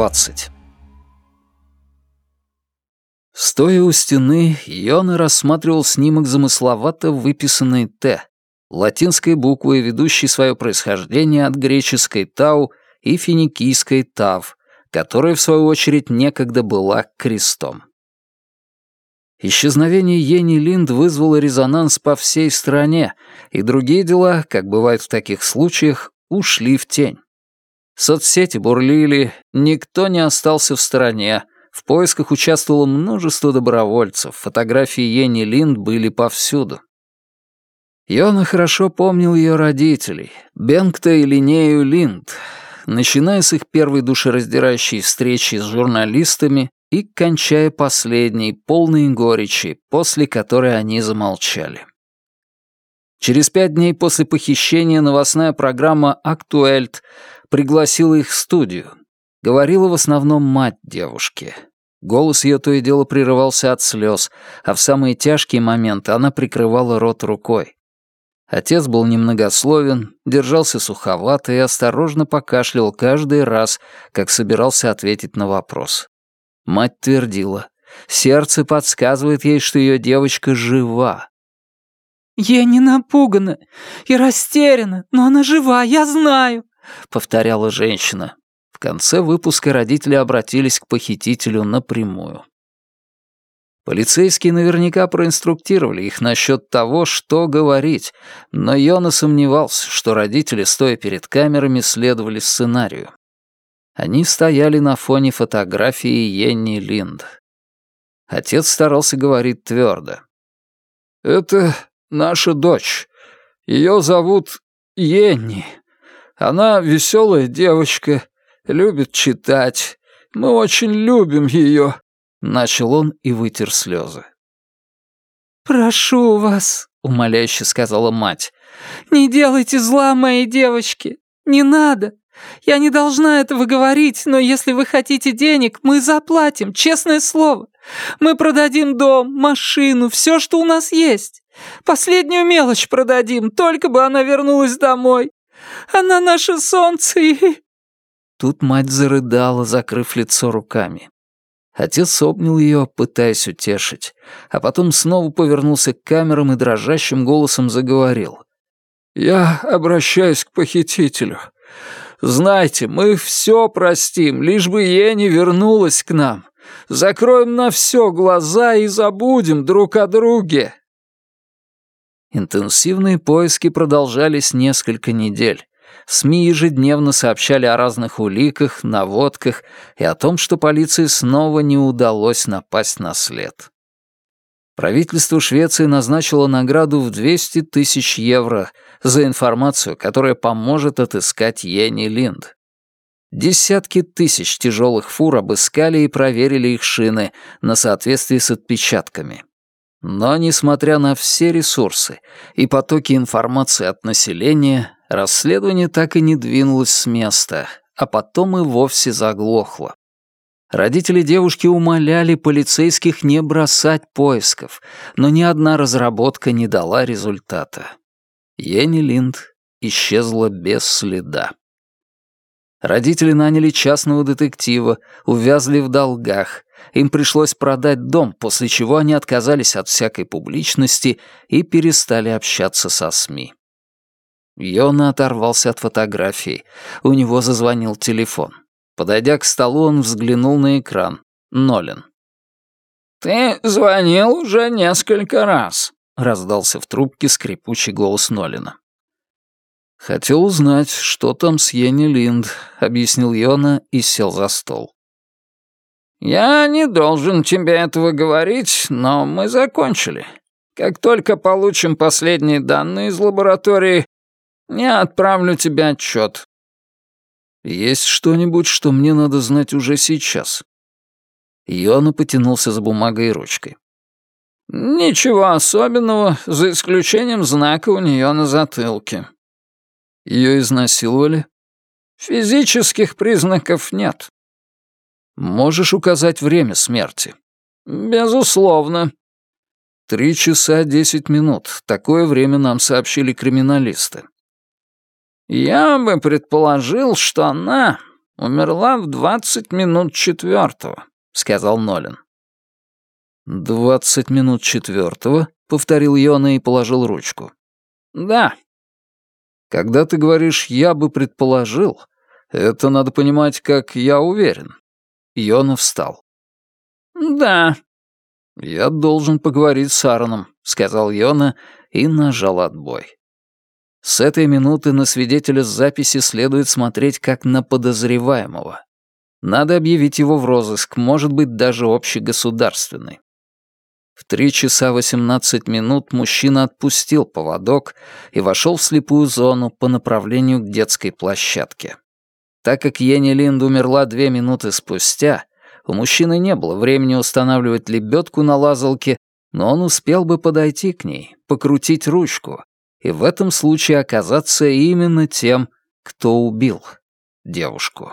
20. Стоя у стены, Йона рассматривал снимок замысловато выписанной «Т», латинской буквой, ведущей свое происхождение от греческой «Тау» и финикийской «Тав», которая, в свою очередь, некогда была крестом. Исчезновение Ени Линд вызвало резонанс по всей стране, и другие дела, как бывает в таких случаях, ушли в тень. Соцсети бурлили, никто не остался в стороне, в поисках участвовало множество добровольцев, фотографии Ени Линд были повсюду. Йона хорошо помнил ее родителей, Бенгта и Линею Линд, начиная с их первой душераздирающей встречи с журналистами и кончая последней, полной горечи, после которой они замолчали. Через пять дней после похищения новостная программа «Актуэльт» пригласила их в студию. Говорила в основном мать девушки. Голос ее то и дело прерывался от слез, а в самые тяжкие моменты она прикрывала рот рукой. Отец был немногословен, держался суховато и осторожно покашлял каждый раз, как собирался ответить на вопрос. Мать твердила. Сердце подсказывает ей, что ее девочка жива. «Я не напугана и растеряна, но она жива, я знаю», — повторяла женщина. В конце выпуска родители обратились к похитителю напрямую. Полицейские наверняка проинструктировали их насчет того, что говорить, но Йона сомневался, что родители, стоя перед камерами, следовали сценарию. Они стояли на фоне фотографии Йенни Линд. Отец старался говорить твердо. «Это наша дочь. Ее зовут Йенни. Она веселая девочка, любит читать. Мы очень любим ее. Начал он и вытер слезы. «Прошу вас», — умоляюще сказала мать, — «не делайте зла моей девочке. Не надо. Я не должна этого говорить, но если вы хотите денег, мы заплатим, честное слово. Мы продадим дом, машину, все, что у нас есть. Последнюю мелочь продадим, только бы она вернулась домой. Она наше солнце и...» Тут мать зарыдала, закрыв лицо руками. Отец обнял ее, пытаясь утешить, а потом снова повернулся к камерам и дрожащим голосом заговорил. «Я обращаюсь к похитителю. Знайте, мы все простим, лишь бы Ени вернулась к нам. Закроем на все глаза и забудем друг о друге». Интенсивные поиски продолжались несколько недель. СМИ ежедневно сообщали о разных уликах, наводках и о том, что полиции снова не удалось напасть на след. Правительство Швеции назначило награду в 200 тысяч евро за информацию, которая поможет отыскать Йенни Линд. Десятки тысяч тяжелых фур обыскали и проверили их шины на соответствие с отпечатками. Но, несмотря на все ресурсы и потоки информации от населения, Расследование так и не двинулось с места, а потом и вовсе заглохло. Родители девушки умоляли полицейских не бросать поисков, но ни одна разработка не дала результата. Йенни Линд исчезла без следа. Родители наняли частного детектива, увязли в долгах. Им пришлось продать дом, после чего они отказались от всякой публичности и перестали общаться со СМИ. Йона оторвался от фотографии. У него зазвонил телефон. Подойдя к столу, он взглянул на экран. Нолин. «Ты звонил уже несколько раз», — раздался в трубке скрипучий голос Нолина. «Хотел узнать, что там с Йенни Линд», — объяснил Йона и сел за стол. «Я не должен тебе этого говорить, но мы закончили. Как только получим последние данные из лаборатории, я отправлю тебе отчет. Есть что-нибудь, что мне надо знать уже сейчас? Йона потянулся за бумагой и ручкой. Ничего особенного, за исключением знака у нее на затылке. Ее изнасиловали? Физических признаков нет. Можешь указать время смерти? Безусловно. Три часа десять минут. Такое время нам сообщили криминалисты. Я бы предположил, что она умерла в двадцать минут четвертого», — сказал Нолин. «Двадцать минут четвертого», — повторил Йона и положил ручку. «Да». «Когда ты говоришь «я бы предположил», это надо понимать, как «я уверен». Йона встал. «Да». «Я должен поговорить с Аароном», — сказал Йона и нажал отбой. С этой минуты на свидетеля с записи следует смотреть как на подозреваемого. Надо объявить его в розыск, может быть, даже общегосударственный. В три часа восемнадцать минут мужчина отпустил поводок и вошел в слепую зону по направлению к детской площадке. Так как Йенни Линд умерла две минуты спустя, у мужчины не было времени устанавливать лебедку на лазалке, но он успел бы подойти к ней, покрутить ручку, и в этом случае оказаться именно тем, кто убил девушку.